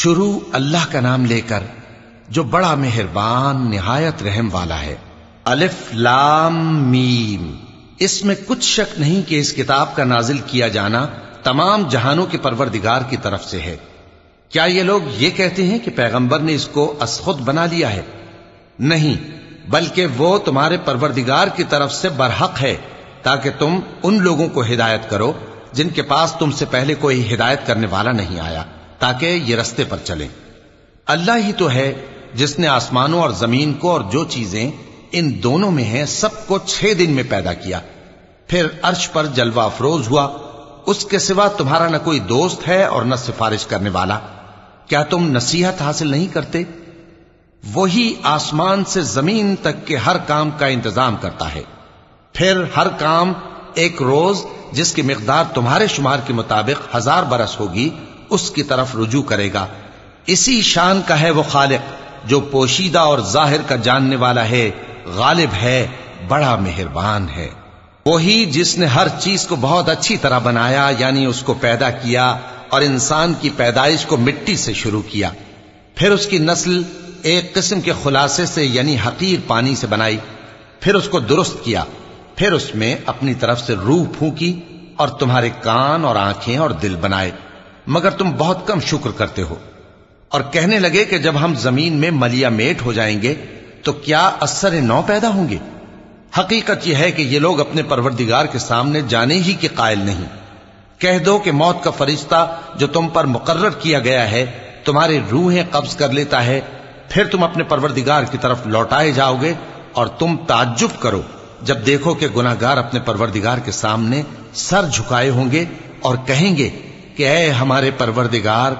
شروع اللہ کا نام لے کر جو بڑا مہربان، نہایت رحم والا ہے۔ الف لام میم۔ اس میں کچھ شک نہیں کہ اس کتاب کا نازل کیا جانا تمام جہانوں کے پروردگار کی طرف سے ہے۔ کیا یہ لوگ یہ کہتے ہیں کہ پیغمبر نے اس کو اسخد بنا لیا ہے؟ نہیں، بلکہ وہ تمہارے پروردگار کی طرف سے برحق ہے، تاکہ تم ان لوگوں کو ہدایت کرو جن کے پاس تم سے پہلے کوئی ہدایت کرنے والا نہیں آیا۔ تاکہ یہ رستے پر چلیں۔ اللہ ہی تو ہے جس نے آسمانوں اور زمین کو اور جو چیزیں ان دونوں میں ہیں سب کو چھ دن میں پیدا کیا۔ پھر عرش پر جلوہ افروز ہوا۔ اس کے سوا تمہارا نہ کوئی دوست ہے اور نہ سفارش کرنے والا۔ کیا تم نصیحت حاصل نہیں کرتے؟ وہی آسمان سے زمین تک کے ہر کام کا انتظام کرتا ہے۔ پھر ہر کام ایک روز جس کی مقدار تمہارے شمار کے مطابق ہزار برس ہوگی اس کی طرف رجوع کرے گا۔ اسی شان کا ہے وہ خالق، جو پوشیدہ اور ظاہر کا جاننے والا ہے، غالب ہے، بڑا مہربان ہے۔ وہی جس نے ہر چیز کو بہت اچھی طرح بنایا یعنی اس کو پیدا کیا اور انسان کی پیدائش کو مٹی سے شروع کیا۔ پھر اس کی نسل ایک قسم کے خلاصے سے یعنی حقیر پانی سے بنائی۔ پھر اس کو درست کیا۔ پھر اس میں اپنی طرف سے روح پھونکی اور تمہارے کان اور آنکھیں اور دل بنائے۔ مگر تم بہت کم شکر کرتے ہو۔ اور کہنے لگے کہ جب ہم زمین میں ملیا میٹ ہو جائیں گے، تو کیا اثر نو پیدا ہوں گے؟ حقیقت یہ ہے کہ یہ لوگ اپنے پروردگار کے سامنے جانے ہی کے قائل نہیں۔ کہہ دو کہ موت کا فرشتہ جو تم پر مقرر کیا گیا ہے تمہاری روحیں قبض کر لیتا ہے، پھر تم اپنے پروردگار کی طرف لوٹائے جاؤ گے اور تم تعجب کرو۔ جب دیکھو کہ گناہگار اپنے پروردگار کے سامنے سر جھکائے ہوں گے اور کہیں گے کہ اے ہمارے پروردگار،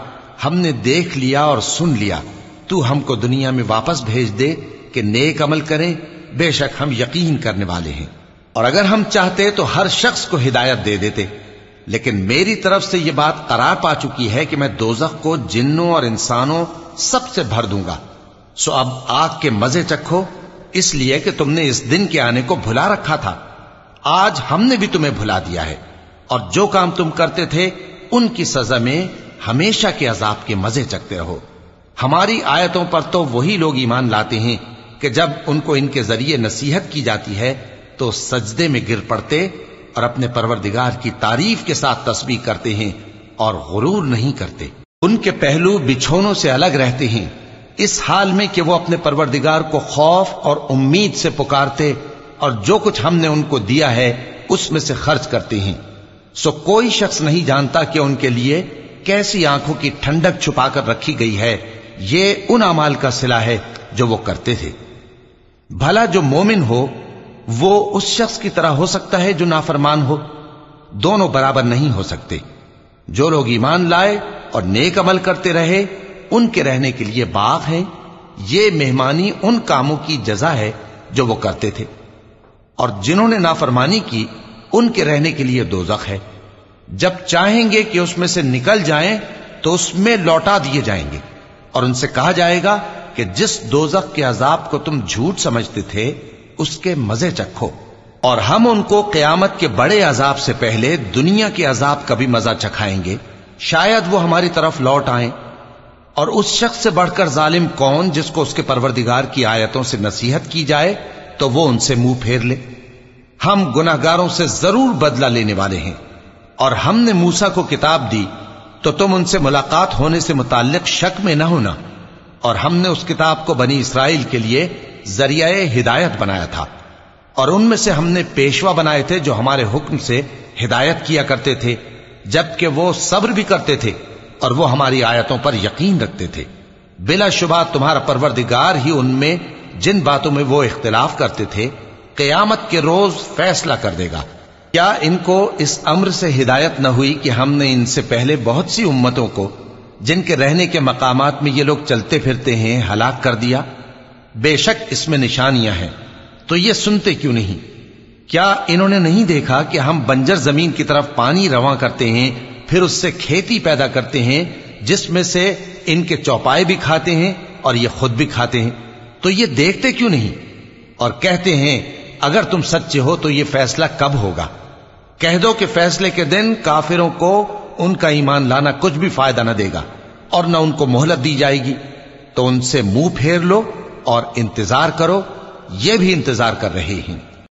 ہم نے دیکھ لیا اور سن لیا۔ تو ہم کو دنیا میں واپس بھیج دے کہ نیک عمل کریں، بے شک ہم یقین کرنے والے ہیں۔ اور اگر ہم چاہتے تو ہر شخص کو ہدایت دے دیتے۔ لیکن میری طرف سے یہ بات قرار پا چکی ہے کہ میں دوزخ کو جنوں اور انسانوں سب سے بھر دوں گا۔ سو اب آگ کے مزے چکھو۔ اس لیے کہ تم نے اس دن کے آنے کو بھلا رکھا تھا۔ آج ہم نے بھی تمہیں بھلا دیا ہے۔ اور جو کام تم کرتے تھے ان کی سزا میں ہمیشہ کے عذاب کے مزے چکتے رہو۔ ہماری آیتوں پر تو وہی لوگ ایمان لاتے ہیں کہ جب ان کو ان کے ذریعے نصیحت کی جاتی ہے تو سجدے میں گر پڑتے اور اپنے پروردگار کی تعریف کے ساتھ تسبیح کرتے ہیں اور غرور نہیں کرتے۔ ان کے پہلو بچھونوں سے الگ رہتے ہیں۔ اس حال میں کہ وہ اپنے پروردگار کو خوف اور امید سے پکارتے اور جو کچھ ہم نے ان کو دیا ہے اس میں سے خرچ کرتے ہیں۔ سو کوئی شخص نہیں جانتا کہ ان کے لیے کیسی آنکھوں کی ٹھنڈک چھپا کر رکھی گئی ہے۔ یہ ان امال کا سلا ہے جو وہ کرتے تھے۔ بھلا جو مومن ہو، وہ اس شخص کی طرح ہو سکتا ہے جو نافرمان ہو۔ دونوں برابر نہیں ہو سکتے۔ جو لوگ ایمان لائے اور نیک عمل کرتے رہے، ان کے رہنے کے لیے باغ ہے یہ مہمانی ان کاموں کی جزا ہے جو وہ کرتے تھے۔ اور جنہوں نے نافرمانی کی ان کے رہنے کے لیے دوزخ ہے۔ جب چاہیں گے کہ اس میں سے نکل جائیں، تو اس میں لوٹا دیے جائیں گے۔ اور ان سے کہا جائے گا کہ جس دوزخ کے عذاب کو تم جھوٹ سمجھتے تھے، اس کے مزے چکھو۔ اور ہم ان کو قیامت کے بڑے عذاب سے پہلے دنیا کے عذاب کا بھی مزہ چکھائیں گے۔ شاید وہ ہماری طرف لوٹ آئیں۔ اور اس شخص سے بڑھ کر ظالم کون جس کو اس کے پروردگار کی آیتوں سے نصیحت کی جائے، تو وہ ان سے منہ پھیر لے۔ ہم گناہگاروں سے ضرور بدلہ لینے والے ہیں۔ اور ہم نے موسا کو کتاب دی، تو تم ان سے ملاقات ہونے سے متعلق شک میں نہ ہونا۔ اور ہم نے اس کتاب کو بنی اسرائیل کے لیے ذریعہ ہدایت بنایا تھا۔ اور ان میں سے ہم نے پیشوا بنائے تھے جو ہمارے حکم سے ہدایت کیا کرتے تھے، جبکہ وہ صبر بھی کرتے تھے اور وہ ہماری آیتوں پر یقین رکھتے تھے۔ بلا شبہ تمہارا پروردگار ہی ان میں، جن باتوں میں وہ اختلاف کرتے تھے قیامت کے روز فیصلہ کر دے گا۔ کیا ان کو اس امر سے ہدایت نہ ہوئی کہ ہم نے ان سے پہلے بہت سی امتوں کو، جن کے رہنے کے مقامات میں یہ لوگ چلتے پھرتے ہیں، ہلاک کر دیا؟ بے شک اس میں نشانیاں ہیں۔ تو یہ سنتے کیوں نہیں؟ کیا انہوں نے نہیں دیکھا کہ ہم بنجر زمین کی طرف پانی رواں کرتے ہیں، پھر اس سے کھیتی پیدا کرتے ہیں، جس میں سے ان کے چوپائے بھی کھاتے ہیں اور یہ خود بھی کھاتے ہیں؟ تو یہ دیکھتے کیوں نہیں؟ اور کہتے ہیں اگر تم سچے ہو تو یہ فیصلہ کب ہوگا؟ کہہ دو کہ فیصلے کے دن کافروں کو ان کا ایمان لانا کچھ بھی فائدہ نہ دے گا اور نہ ان کو مہلت دی جائے گی۔ تو ان سے منہ پھیر لو اور انتظار کرو، یہ بھی انتظار کر رہے ہیں۔